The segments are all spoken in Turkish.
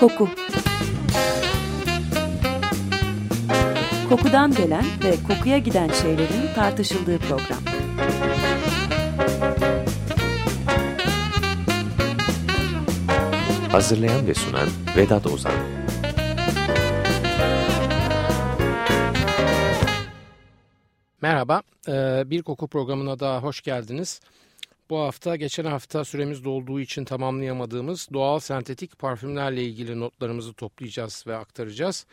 Koku Kokudan gelen ve kokuya giden şeylerin tartışıldığı program. Hazırlayan ve sunan Vedat Ozan Merhaba, bir koku programına daha hoş geldiniz. Bu hafta geçen hafta süremiz dolduğu için tamamlayamadığımız doğal sentetik parfümlerle ilgili notlarımızı toplayacağız ve aktaracağız.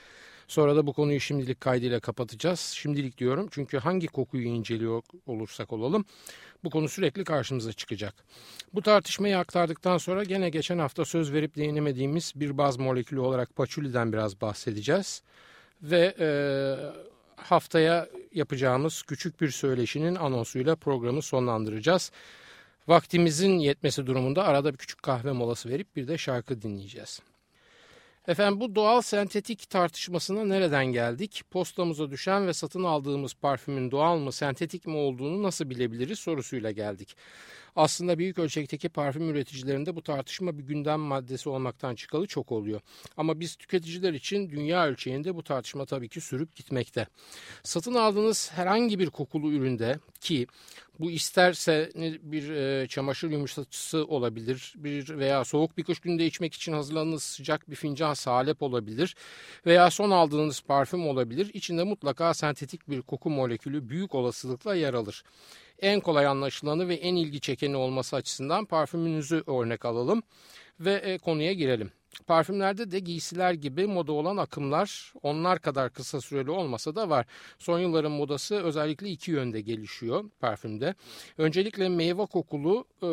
Sonra da bu konuyu şimdilik kaydıyla kapatacağız. Şimdilik diyorum çünkü hangi kokuyu inceliyor olursak olalım bu konu sürekli karşımıza çıkacak. Bu tartışmayı aktardıktan sonra gene geçen hafta söz verip değinemediğimiz bir baz molekülü olarak paçuliden biraz bahsedeceğiz. Ve e, haftaya yapacağımız küçük bir söyleşinin anonsuyla programı sonlandıracağız. Vaktimizin yetmesi durumunda arada bir küçük kahve molası verip bir de şarkı dinleyeceğiz. Efendim bu doğal sentetik tartışmasına nereden geldik? Postamıza düşen ve satın aldığımız parfümün doğal mı sentetik mi olduğunu nasıl bilebiliriz sorusuyla geldik. Aslında büyük ölçekteki parfüm üreticilerinde bu tartışma bir gündem maddesi olmaktan çıkalı çok oluyor. Ama biz tüketiciler için dünya ölçeğinde bu tartışma tabii ki sürüp gitmekte. Satın aldığınız herhangi bir kokulu üründe ki bu isterse bir e, çamaşır yumuşatıcısı olabilir, bir veya soğuk bir kış günde içmek için hazırladığınız sıcak bir fincan salep olabilir veya son aldığınız parfüm olabilir. İçinde mutlaka sentetik bir koku molekülü büyük olasılıkla yer alır en kolay anlaşılanı ve en ilgi çekeni olması açısından parfümünüzü örnek alalım ve e, konuya girelim. Parfümlerde de giysiler gibi moda olan akımlar onlar kadar kısa süreli olmasa da var. Son yılların modası özellikle iki yönde gelişiyor parfümde. Öncelikle meyve kokulu e,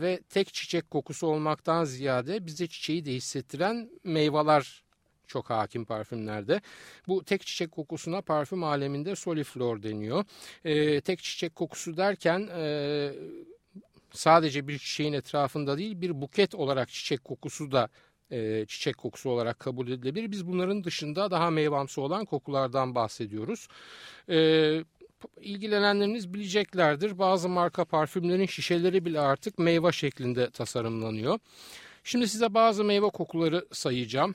ve tek çiçek kokusu olmaktan ziyade bize çiçeği de hissettiren meyveler çok hakim parfümlerde. Bu tek çiçek kokusuna parfüm aleminde soliflor deniyor. E, tek çiçek kokusu derken e, sadece bir çiçeğin etrafında değil bir buket olarak çiçek kokusu da e, çiçek kokusu olarak kabul edilebilir. Biz bunların dışında daha meyvamsı olan kokulardan bahsediyoruz. E, ilgilenenleriniz bileceklerdir. Bazı marka parfümlerin şişeleri bile artık meyve şeklinde tasarımlanıyor. Şimdi size bazı meyve kokuları sayacağım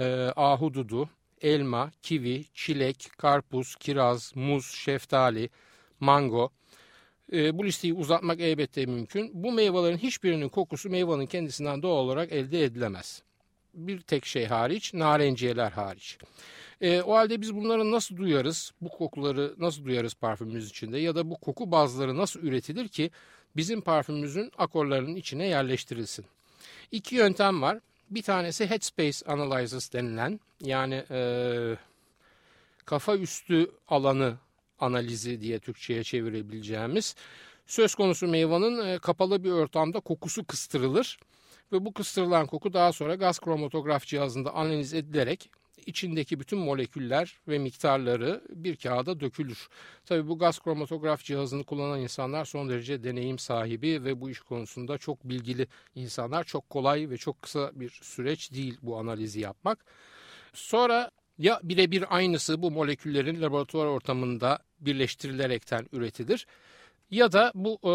e, ahududu, elma, kivi, çilek, karpuz, kiraz, muz, şeftali, mango. E, bu listeyi uzatmak elbette mümkün. Bu meyvelerin hiçbirinin kokusu meyvanın kendisinden doğal olarak elde edilemez. Bir tek şey hariç, narenciyeler hariç. E, o halde biz bunları nasıl duyarız? Bu kokuları nasıl duyarız parfümümüz içinde? Ya da bu koku bazları nasıl üretilir ki bizim parfümümüzün akorlarının içine yerleştirilsin? İki yöntem var. Bir tanesi Headspace Analysis denilen yani e, kafa üstü alanı analizi diye Türkçe'ye çevirebileceğimiz söz konusu meyvanın e, kapalı bir ortamda kokusu kıstırılır ve bu kıstırılan koku daha sonra gaz kromatograf cihazında analiz edilerek içindeki bütün moleküller ve miktarları bir kağıda dökülür. Tabii bu gaz kromatograf cihazını kullanan insanlar son derece deneyim sahibi ve bu iş konusunda çok bilgili insanlar. Çok kolay ve çok kısa bir süreç değil bu analizi yapmak. Sonra ya birebir aynısı bu moleküllerin laboratuvar ortamında birleştirilerekten üretilir ya da bu e,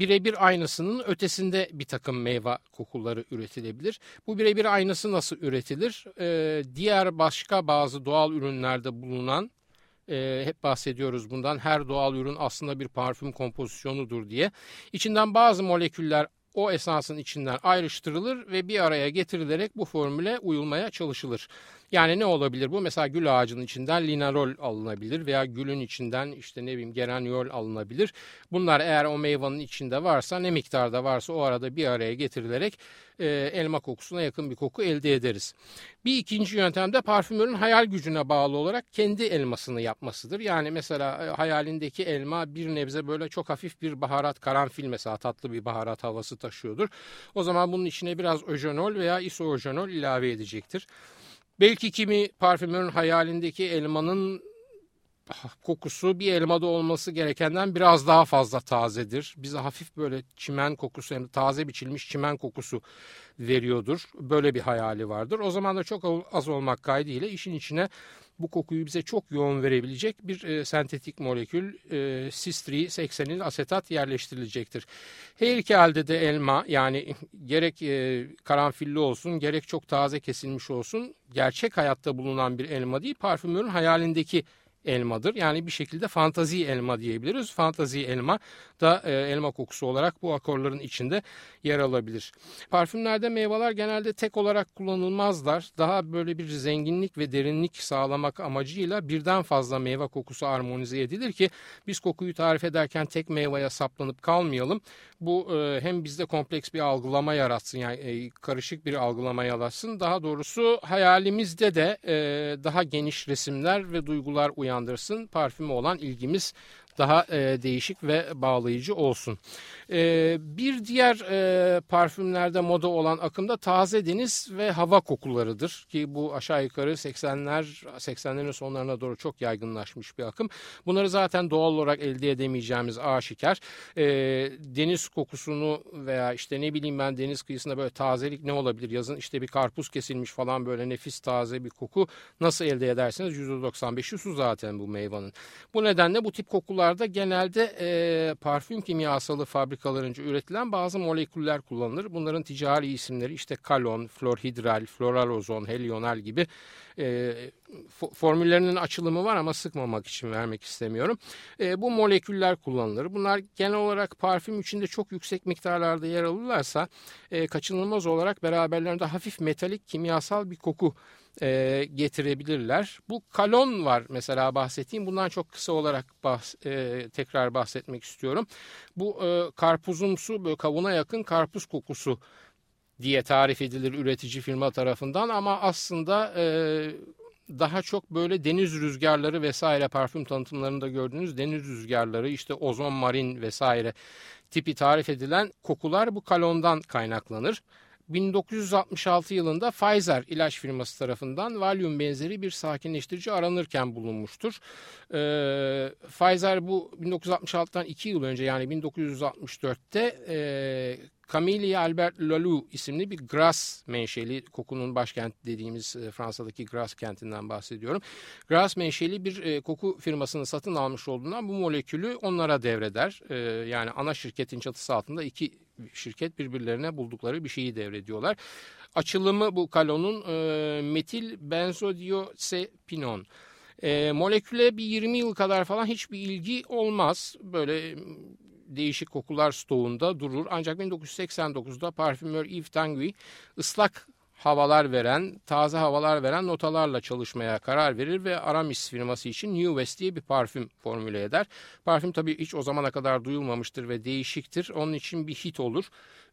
birebir aynısının ötesinde bir takım meyve kokuları üretilebilir. Bu birebir aynısı nasıl üretilir? E, diğer başka bazı doğal ürünlerde bulunan e, hep bahsediyoruz bundan her doğal ürün aslında bir parfüm kompozisyonudur diye. İçinden bazı moleküller o esansın içinden ayrıştırılır ve bir araya getirilerek bu formüle uyulmaya çalışılır. Yani ne olabilir bu? Mesela gül ağacının içinden linalol alınabilir veya gülün içinden işte ne bileyim geraniol alınabilir. Bunlar eğer o meyvanın içinde varsa ne miktarda varsa o arada bir araya getirilerek e, elma kokusuna yakın bir koku elde ederiz. Bir ikinci yöntem de parfümörün hayal gücüne bağlı olarak kendi elmasını yapmasıdır. Yani mesela e, hayalindeki elma bir nebze böyle çok hafif bir baharat karanfil mesela tatlı bir baharat havası taşıyordur. O zaman bunun içine biraz ojenol veya isojenol ilave edecektir. Belki kimi parfümörün hayalindeki elmanın kokusu bir elmada olması gerekenden biraz daha fazla tazedir. Bize hafif böyle çimen kokusu yani taze biçilmiş çimen kokusu veriyordur. Böyle bir hayali vardır. O zaman da çok az olmak kaydıyla işin içine bu kokuyu bize çok yoğun verebilecek bir e, sentetik molekül e, cis 3 asetat yerleştirilecektir. Her iki halde de elma yani gerek e, karanfilli olsun gerek çok taze kesilmiş olsun gerçek hayatta bulunan bir elma değil parfümörün hayalindeki elmadır. Yani bir şekilde fantazi elma diyebiliriz. Fantazi elma da e, elma kokusu olarak bu akorların içinde yer alabilir. Parfümlerde meyveler genelde tek olarak kullanılmazlar. Daha böyle bir zenginlik ve derinlik sağlamak amacıyla birden fazla meyve kokusu armonize edilir ki biz kokuyu tarif ederken tek meyveye saplanıp kalmayalım. Bu e, hem bizde kompleks bir algılama yaratsın yani e, karışık bir algılama yaratsın. Daha doğrusu hayalimizde de e, daha geniş resimler ve duygular uyandırsın. Parfüme olan ilgimiz daha e, değişik ve bağlayıcı olsun. E, bir diğer e, parfümlerde moda olan akımda taze deniz ve hava kokularıdır ki bu aşağı yukarı 80'ler 80'lerin sonlarına doğru çok yaygınlaşmış bir akım. Bunları zaten doğal olarak elde edemeyeceğimiz aşikar. E, deniz kokusunu veya işte ne bileyim ben deniz kıyısında böyle tazelik ne olabilir? Yazın işte bir karpuz kesilmiş falan böyle nefis taze bir koku nasıl elde edersiniz? %95'i su zaten bu meyvanın. Bu nedenle bu tip kokular Bunlarda genelde e, parfüm kimyasalı fabrikalarınca üretilen bazı moleküller kullanılır. Bunların ticari isimleri işte kalon, florhidral, floral ozon, helyonal gibi e, formüllerinin açılımı var ama sıkmamak için vermek istemiyorum. E, bu moleküller kullanılır. Bunlar genel olarak parfüm içinde çok yüksek miktarlarda yer alırlarsa e, kaçınılmaz olarak beraberlerinde hafif metalik kimyasal bir koku e, getirebilirler. Bu kalon var mesela bahsettiğim. Bundan çok kısa olarak bahs e, tekrar bahsetmek istiyorum. Bu e, karpuzumsu böyle kavuna yakın karpuz kokusu diye tarif edilir üretici firma tarafından ama aslında e, daha çok böyle deniz rüzgarları vesaire parfüm tanıtımlarında gördüğünüz deniz rüzgarları işte ozon marin vesaire tipi tarif edilen kokular bu kalondan kaynaklanır. 1966 yılında Pfizer ilaç firması tarafından Valium benzeri bir sakinleştirici aranırken bulunmuştur. Ee, Pfizer bu 1966'dan 2 yıl önce yani 1964'te e, Camille Albert Lalou isimli bir Grasse menşeli kokunun başkenti dediğimiz e, Fransa'daki Grasse kentinden bahsediyorum. Grasse menşeli bir e, koku firmasını satın almış olduğundan bu molekülü onlara devreder. E, yani ana şirketin çatısı altında iki şirket birbirlerine buldukları bir şeyi devrediyorlar. Açılımı bu kalonun e, metil benzodiosepinon. E, moleküle bir 20 yıl kadar falan hiçbir ilgi olmaz. Böyle değişik kokular stoğunda durur. Ancak 1989'da parfümör Yves Tanguy ıslak havalar veren, taze havalar veren notalarla çalışmaya karar verir ve Aramis firması için New West diye bir parfüm formüle eder. Parfüm tabii hiç o zamana kadar duyulmamıştır ve değişiktir. Onun için bir hit olur.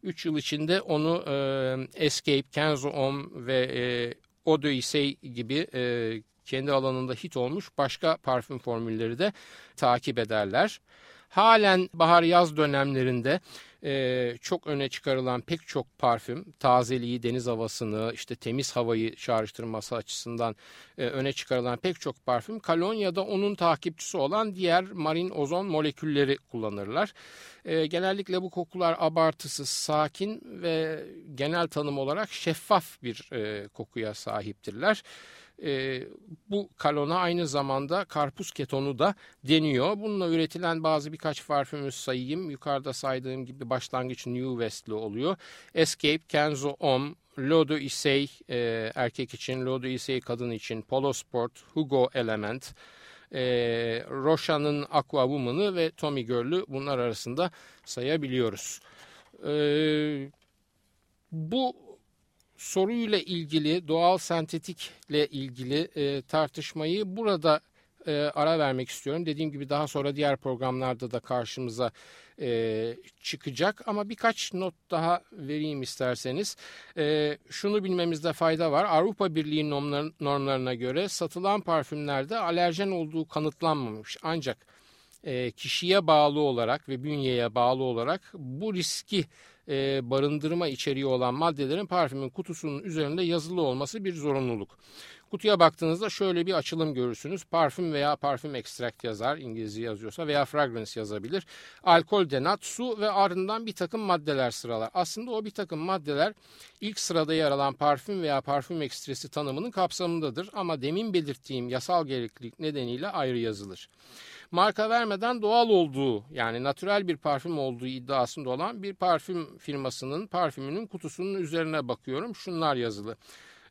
3 yıl içinde onu e, Escape, Kenzo Homme ve e, Odyssey gibi e, kendi alanında hit olmuş başka parfüm formülleri de takip ederler. Halen bahar yaz dönemlerinde e, çok öne çıkarılan pek çok parfüm tazeliği, deniz havasını, işte temiz havayı çağrıştırması açısından e, öne çıkarılan pek çok parfüm kalon ya da onun takipçisi olan diğer marin ozon molekülleri kullanırlar. E, genellikle bu kokular abartısız, sakin ve genel tanım olarak şeffaf bir e, kokuya sahiptirler. E, bu kalona aynı zamanda karpuz ketonu da deniyor. Bununla üretilen bazı birkaç parfümü sayayım. Yukarıda saydığım gibi başlangıç New West'li oluyor. Escape, Kenzo Homme, Lodo Issei e, erkek için, Lodo Issei kadın için, Polo Sport, Hugo Element, e, Rosha'nın Aqua Woman'ı ve Tommy Girl'ü bunlar arasında sayabiliyoruz. E, bu soruyla ilgili doğal sentetikle ilgili e, tartışmayı burada e, ara vermek istiyorum. Dediğim gibi daha sonra diğer programlarda da karşımıza e, çıkacak ama birkaç not daha vereyim isterseniz. E, şunu bilmemizde fayda var. Avrupa Birliği normlarına göre satılan parfümlerde alerjen olduğu kanıtlanmamış. Ancak e, kişiye bağlı olarak ve bünyeye bağlı olarak bu riski e, barındırma içeriği olan maddelerin parfümün kutusunun üzerinde yazılı olması bir zorunluluk. Kutuya baktığınızda şöyle bir açılım görürsünüz. Parfüm veya parfüm extract yazar İngilizce yazıyorsa veya fragrance yazabilir. Alkol denat, su ve ardından bir takım maddeler sıralar. Aslında o bir takım maddeler ilk sırada yer alan parfüm veya parfüm ekstresi tanımının kapsamındadır ama demin belirttiğim yasal gereklilik nedeniyle ayrı yazılır marka vermeden doğal olduğu yani natürel bir parfüm olduğu iddiasında olan bir parfüm firmasının parfümünün kutusunun üzerine bakıyorum. Şunlar yazılı.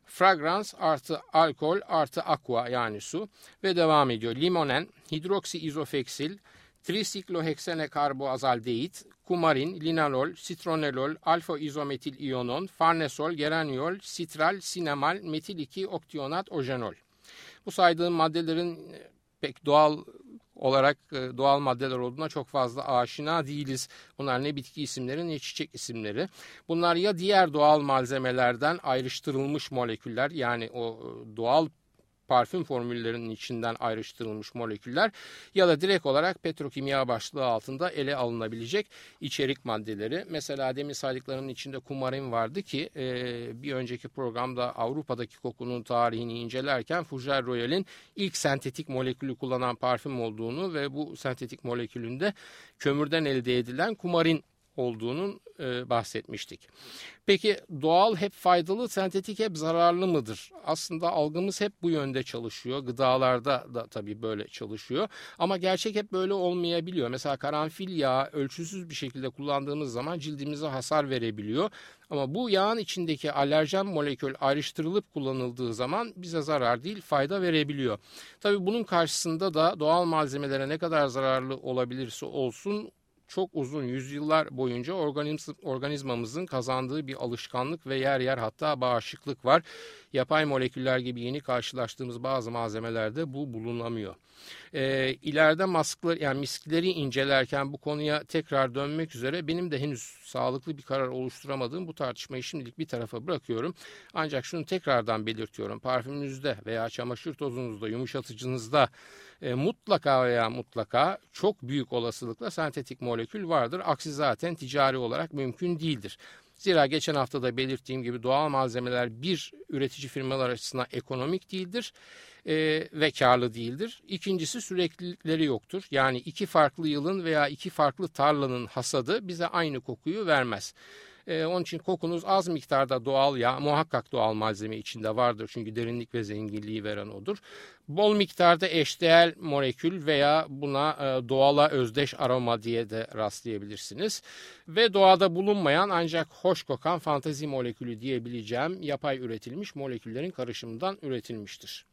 Fragrans artı alkol artı aqua yani su ve devam ediyor. Limonen, hidroksi izofeksil, trisikloheksene karboazaldehit, kumarin, linalol, sitronelol, alfa izometil iyonon, farnesol, geraniol, sitral, sinemal, metil 2 oktionat, ojenol. Bu saydığım maddelerin pek doğal olarak e, doğal maddeler olduğuna çok fazla aşina değiliz. Bunlar ne bitki isimleri ne çiçek isimleri. Bunlar ya diğer doğal malzemelerden ayrıştırılmış moleküller yani o e, doğal parfüm formüllerinin içinden ayrıştırılmış moleküller ya da direkt olarak petrokimya başlığı altında ele alınabilecek içerik maddeleri. Mesela demin saydıklarının içinde kumarin vardı ki e, bir önceki programda Avrupa'daki kokunun tarihini incelerken Fougère Royal'in ilk sentetik molekülü kullanan parfüm olduğunu ve bu sentetik molekülünde kömürden elde edilen kumarin olduğunun e, bahsetmiştik. Peki doğal hep faydalı, sentetik hep zararlı mıdır? Aslında algımız hep bu yönde çalışıyor. Gıdalarda da tabii böyle çalışıyor. Ama gerçek hep böyle olmayabiliyor. Mesela karanfil yağı ölçüsüz bir şekilde kullandığımız zaman cildimize hasar verebiliyor. Ama bu yağın içindeki alerjen molekül ayrıştırılıp kullanıldığı zaman bize zarar değil fayda verebiliyor. Tabii bunun karşısında da doğal malzemelere ne kadar zararlı olabilirse olsun çok uzun yüzyıllar boyunca organizm, organizmamızın kazandığı bir alışkanlık ve yer yer hatta bağışıklık var. Yapay moleküller gibi yeni karşılaştığımız bazı malzemelerde bu bulunamıyor. E, ileride masklar yani miskleri incelerken bu konuya tekrar dönmek üzere benim de henüz sağlıklı bir karar oluşturamadığım bu tartışmayı şimdilik bir tarafa bırakıyorum. Ancak şunu tekrardan belirtiyorum. Parfümünüzde veya çamaşır tozunuzda, yumuşatıcınızda e, mutlaka veya mutlaka çok büyük olasılıkla sentetik molekül vardır. Aksi zaten ticari olarak mümkün değildir. Zira geçen hafta da belirttiğim gibi doğal malzemeler bir üretici firmalar açısından ekonomik değildir e, ve karlı değildir. İkincisi süreklilikleri yoktur. Yani iki farklı yılın veya iki farklı tarlanın hasadı bize aynı kokuyu vermez. E, onun için kokunuz az miktarda doğal yağ muhakkak doğal malzeme içinde vardır. Çünkü derinlik ve zenginliği veren odur. Bol miktarda eşdeğer molekül veya buna e, doğala özdeş aroma diye de rastlayabilirsiniz. Ve doğada bulunmayan ancak hoş kokan fantezi molekülü diyebileceğim yapay üretilmiş moleküllerin karışımından üretilmiştir.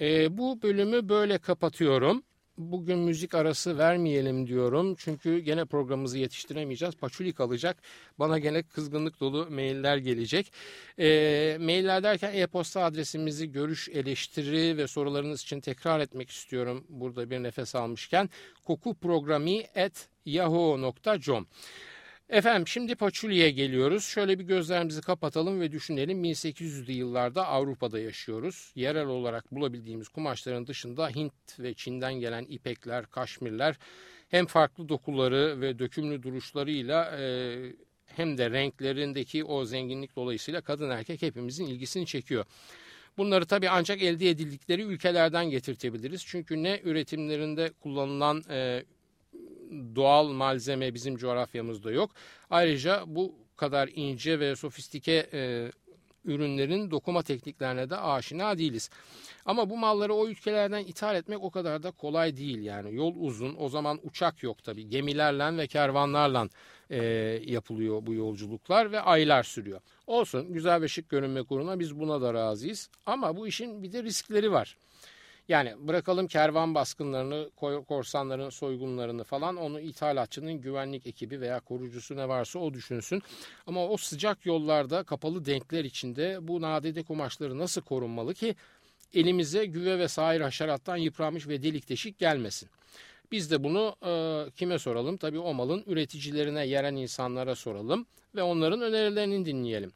E, bu bölümü böyle kapatıyorum. Bugün müzik arası vermeyelim diyorum. Çünkü gene programımızı yetiştiremeyeceğiz. Paçuli kalacak. Bana gene kızgınlık dolu mailler gelecek. E, mailler derken e-posta adresimizi görüş, eleştiri ve sorularınız için tekrar etmek istiyorum. Burada bir nefes almışken. kokuprogrami at yahoo.com Efendim şimdi Paçuli'ye geliyoruz. Şöyle bir gözlerimizi kapatalım ve düşünelim. 1800'lü yıllarda Avrupa'da yaşıyoruz. Yerel olarak bulabildiğimiz kumaşların dışında Hint ve Çin'den gelen ipekler, kaşmirler hem farklı dokuları ve dökümlü duruşlarıyla e, hem de renklerindeki o zenginlik dolayısıyla kadın erkek hepimizin ilgisini çekiyor. Bunları tabii ancak elde edildikleri ülkelerden getirtebiliriz. Çünkü ne üretimlerinde kullanılan e, doğal malzeme bizim coğrafyamızda yok. Ayrıca bu kadar ince ve sofistike e, ürünlerin dokuma tekniklerine de aşina değiliz. Ama bu malları o ülkelerden ithal etmek o kadar da kolay değil yani. Yol uzun o zaman uçak yok tabii gemilerle ve kervanlarla e, yapılıyor bu yolculuklar ve aylar sürüyor. Olsun güzel ve şık görünmek uğruna biz buna da razıyız ama bu işin bir de riskleri var. Yani bırakalım kervan baskınlarını, korsanların soygunlarını falan onu ithalatçının güvenlik ekibi veya korucusu ne varsa o düşünsün. Ama o sıcak yollarda kapalı denkler içinde bu nadide kumaşları nasıl korunmalı ki elimize güve ve sair haşerattan yıpranmış ve delik deşik gelmesin. Biz de bunu e, kime soralım? Tabii o malın üreticilerine, yeren insanlara soralım ve onların önerilerini dinleyelim.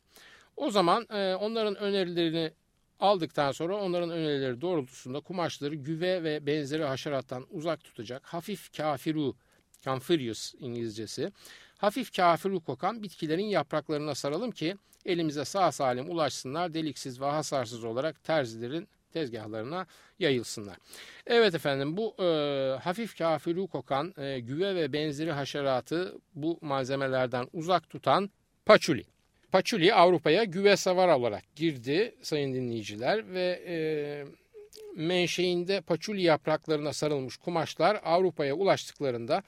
O zaman e, onların önerilerini aldıktan sonra onların önerileri doğrultusunda kumaşları güve ve benzeri haşerattan uzak tutacak hafif kafiru, camphirius İngilizcesi, hafif kafiru kokan bitkilerin yapraklarına saralım ki elimize sağ salim ulaşsınlar deliksiz ve hasarsız olarak terzilerin tezgahlarına yayılsınlar. Evet efendim bu e, hafif kafirü kokan e, güve ve benzeri haşeratı bu malzemelerden uzak tutan paçuli. Paçuli Avrupa'ya güve savar olarak girdi sayın dinleyiciler ve e, menşeinde paçuli yapraklarına sarılmış kumaşlar Avrupa'ya ulaştıklarında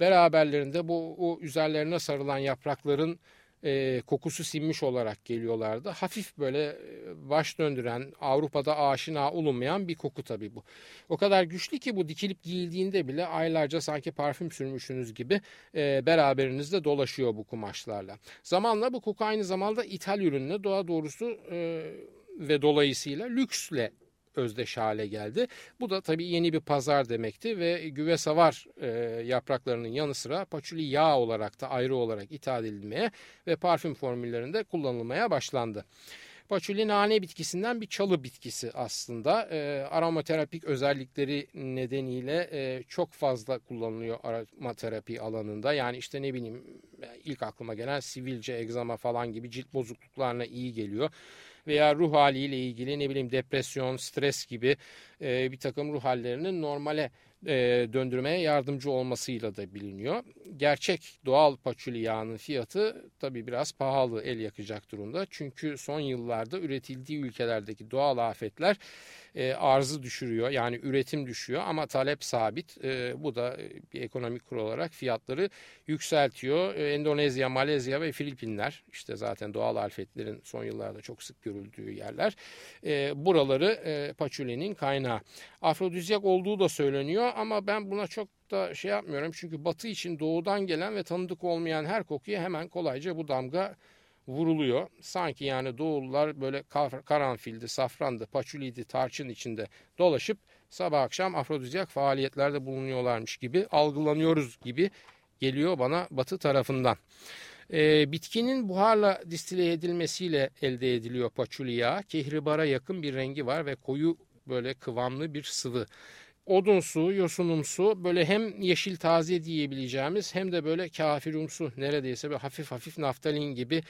beraberlerinde bu o üzerlerine sarılan yaprakların e, kokusu sinmiş olarak geliyorlardı. Hafif böyle baş döndüren, Avrupa'da aşina olunmayan bir koku tabii bu. O kadar güçlü ki bu dikilip giyildiğinde bile aylarca sanki parfüm sürmüşsünüz gibi e, beraberinizde dolaşıyor bu kumaşlarla. Zamanla bu koku aynı zamanda ithal ürünle doğa doğrusu e, ve dolayısıyla lüksle özdeş hale geldi. Bu da tabii yeni bir pazar demekti ve güve savar e, yapraklarının yanı sıra paçuli yağ olarak da ayrı olarak ithal edilmeye ve parfüm formüllerinde kullanılmaya başlandı. Paçuli nane bitkisinden bir çalı bitkisi aslında. E, aromaterapik özellikleri nedeniyle e, çok fazla kullanılıyor aromaterapi alanında. Yani işte ne bileyim ilk aklıma gelen sivilce, egzama falan gibi cilt bozukluklarına iyi geliyor veya ruh haliyle ilgili ne bileyim depresyon, stres gibi e, bir takım ruh hallerinin normale e, döndürmeye yardımcı olmasıyla da biliniyor. Gerçek doğal paçuli yağının fiyatı tabi biraz pahalı el yakacak durumda. Çünkü son yıllarda üretildiği ülkelerdeki doğal afetler e, arzı düşürüyor. Yani üretim düşüyor ama talep sabit. E, bu da bir ekonomik kur olarak fiyatları yükseltiyor. E, Endonezya, Malezya ve Filipinler işte zaten doğal afetlerin son yıllarda çok sık görüldüğü yerler. E, buraları e, paçulinin kaynağı. Afrodizyak olduğu da söyleniyor ama ben buna çok da şey yapmıyorum. Çünkü batı için doğudan gelen ve tanıdık olmayan her kokuya hemen kolayca bu damga vuruluyor. Sanki yani doğullar böyle karanfildi, safrandı, paçuliydi, tarçın içinde dolaşıp sabah akşam afrodizyak faaliyetlerde bulunuyorlarmış gibi algılanıyoruz gibi geliyor bana batı tarafından. E, bitkinin buharla distile edilmesiyle elde ediliyor paçuli yağı. Kehribara yakın bir rengi var ve koyu böyle kıvamlı bir sıvı odunsu, yosunumsu böyle hem yeşil taze diyebileceğimiz hem de böyle kafirumsu neredeyse bir hafif hafif naftalin gibi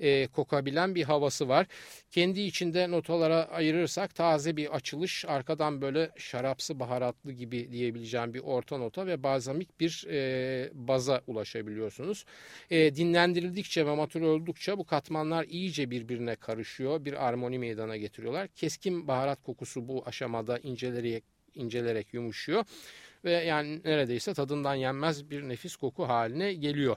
e, kokabilen bir havası var. Kendi içinde notalara ayırırsak taze bir açılış, arkadan böyle şarapsı baharatlı gibi diyebileceğim bir orta nota ve bazamik bir e, baza ulaşabiliyorsunuz. E, dinlendirildikçe ve matür oldukça bu katmanlar iyice birbirine karışıyor. Bir armoni meydana getiriyorlar. Keskin baharat kokusu bu aşamada incelerek incelerek yumuşuyor ve yani neredeyse tadından yenmez bir nefis koku haline geliyor.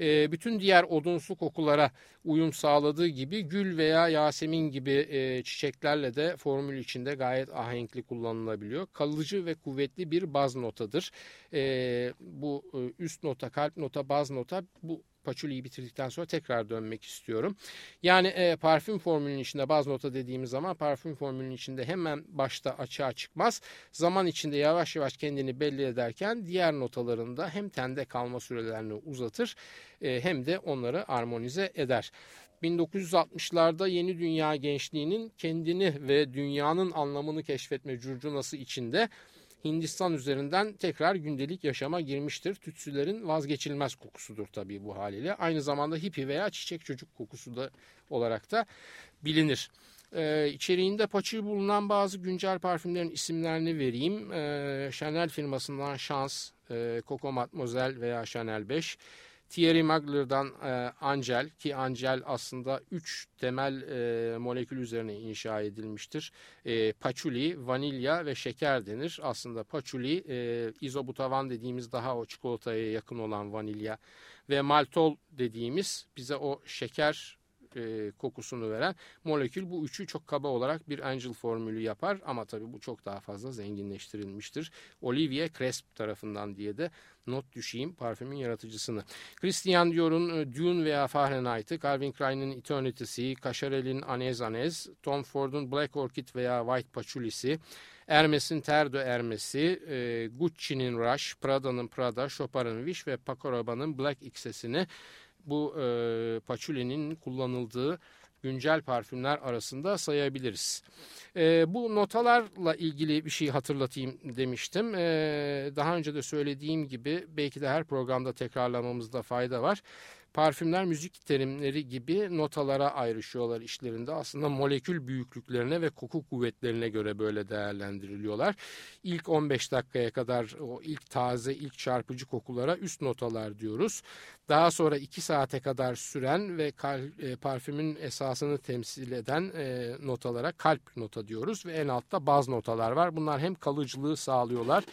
E, bütün diğer odunsu kokulara uyum sağladığı gibi gül veya yasemin gibi e, çiçeklerle de formül içinde gayet ahenkli kullanılabiliyor. Kalıcı ve kuvvetli bir baz notadır. E, bu üst nota, kalp nota, baz nota bu paçuliyi bitirdikten sonra tekrar dönmek istiyorum. Yani e, parfüm formülünün içinde baz nota dediğimiz zaman parfüm formülünün içinde hemen başta açığa çıkmaz. Zaman içinde yavaş yavaş kendini belli ederken diğer notalarında hem tende kalma sürelerini uzatır e, hem de onları armonize eder. 1960'larda yeni dünya gençliğinin kendini ve dünyanın anlamını keşfetme curcunası içinde Hindistan üzerinden tekrar gündelik yaşama girmiştir. Tütsülerin vazgeçilmez kokusudur tabii bu haliyle. Aynı zamanda hippi veya çiçek çocuk kokusu da olarak da bilinir. Ee, içeriğinde paçı bulunan bazı güncel parfümlerin isimlerini vereyim. Ee, Chanel firmasından Chance, e, Coco Mademoiselle veya Chanel 5, Thierry Mugler'dan e, Angel ki Angel aslında 3 temel e, molekül üzerine inşa edilmiştir. E, paçuli, vanilya ve şeker denir. Aslında paçuli e, izobutavan dediğimiz daha o çikolataya yakın olan vanilya ve maltol dediğimiz bize o şeker e, kokusunu veren molekül bu üçü çok kaba olarak bir Angel formülü yapar ama tabii bu çok daha fazla zenginleştirilmiştir. Olivier Cresp tarafından diye de not düşeyim parfümün yaratıcısını. Christian Dior'un e, Dune veya Fahrenheit'ı, Calvin Klein'in Eternity'si, Cacharel'in Anez Anez, Tom Ford'un Black Orchid veya White Patchouli'si, Hermes'in Terdo Hermes'i, e, Gucci'nin Rush, Prada'nın Prada, Chopard'ın Wish ve Paco Rabanne'ın Black X'sini bu e, paçulenin kullanıldığı güncel parfümler arasında sayabiliriz. E, bu notalarla ilgili bir şey hatırlatayım demiştim. E, daha önce de söylediğim gibi belki de her programda tekrarlamamızda fayda var. Parfümler müzik terimleri gibi notalara ayrışıyorlar işlerinde. Aslında molekül büyüklüklerine ve koku kuvvetlerine göre böyle değerlendiriliyorlar. İlk 15 dakikaya kadar o ilk taze, ilk çarpıcı kokulara üst notalar diyoruz. Daha sonra 2 saate kadar süren ve e, parfümün esasını temsil eden e, notalara kalp nota diyoruz ve en altta baz notalar var. Bunlar hem kalıcılığı sağlıyorlar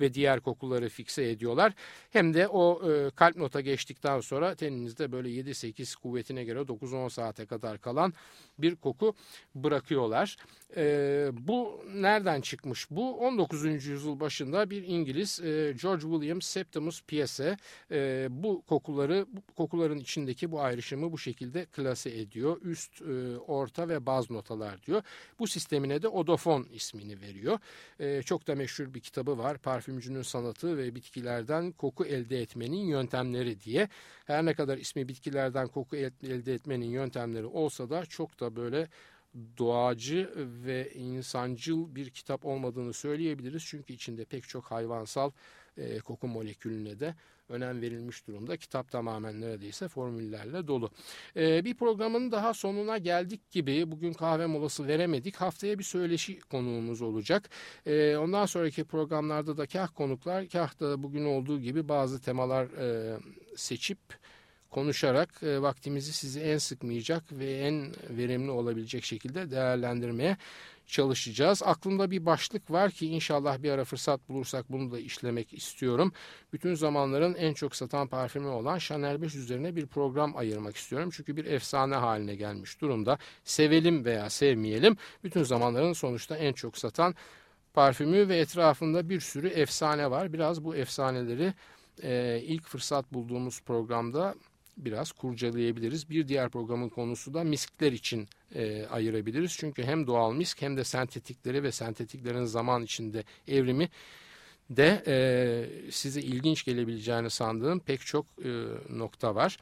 ve diğer kokuları fikse ediyorlar. Hem de o e, kalp nota geçtikten sonra teninizde böyle 7-8 kuvvetine göre 9-10 saate kadar kalan bir koku bırakıyorlar. E, bu nereden çıkmış? Bu 19. yüzyıl başında bir İngiliz e, George William Septimus Piyese e, bu kokuları bu kokuların içindeki bu ayrışımı bu şekilde klase ediyor. Üst, e, orta ve baz notalar diyor. Bu sistemine de odofon ismini veriyor. E, çok da meşhur bir kitabı var. Parfümcünün sanatı ve bitkilerden koku elde etmenin yöntemleri diye. Her ne kadar ismi bitkilerden koku elde etmenin yöntemleri olsa da çok da böyle doğacı ve insancıl bir kitap olmadığını söyleyebiliriz. Çünkü içinde pek çok hayvansal e, koku molekülüne de önem verilmiş durumda. Kitap tamamen neredeyse formüllerle dolu. E, bir programın daha sonuna geldik gibi bugün kahve molası veremedik. Haftaya bir söyleşi konuğumuz olacak. E, ondan sonraki programlarda da kah konuklar kah da bugün olduğu gibi bazı temalar e, seçip konuşarak e, vaktimizi sizi en sıkmayacak ve en verimli olabilecek şekilde değerlendirmeye çalışacağız. Aklımda bir başlık var ki inşallah bir ara fırsat bulursak bunu da işlemek istiyorum. Bütün zamanların en çok satan parfümü olan Chanel 5 üzerine bir program ayırmak istiyorum. Çünkü bir efsane haline gelmiş durumda. Sevelim veya sevmeyelim bütün zamanların sonuçta en çok satan parfümü ve etrafında bir sürü efsane var. Biraz bu efsaneleri e, ilk fırsat bulduğumuz programda biraz kurcalayabiliriz. Bir diğer programın konusu da miskler için e, ayırabiliriz. Çünkü hem doğal misk hem de sentetikleri ve sentetiklerin zaman içinde evrimi de e, size ilginç gelebileceğini sandığım pek çok e, nokta var.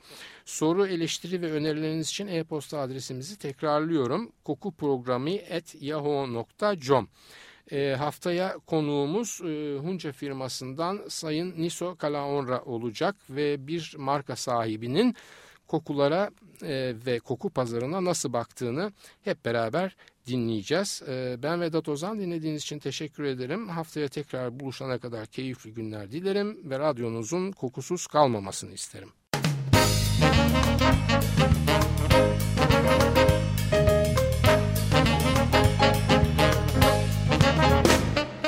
Soru, eleştiri ve önerileriniz için e-posta adresimizi tekrarlıyorum. kokuprogrami.yahoo.com e, Haftaya konuğumuz e, Hunca firmasından Sayın Niso Kalaonra olacak ve bir marka sahibinin kokulara e, ve koku pazarına nasıl baktığını hep beraber dinleyeceğiz. E, ben Vedat Ozan dinlediğiniz için teşekkür ederim. Haftaya tekrar buluşana kadar keyifli günler dilerim ve radyonuzun kokusuz kalmamasını isterim.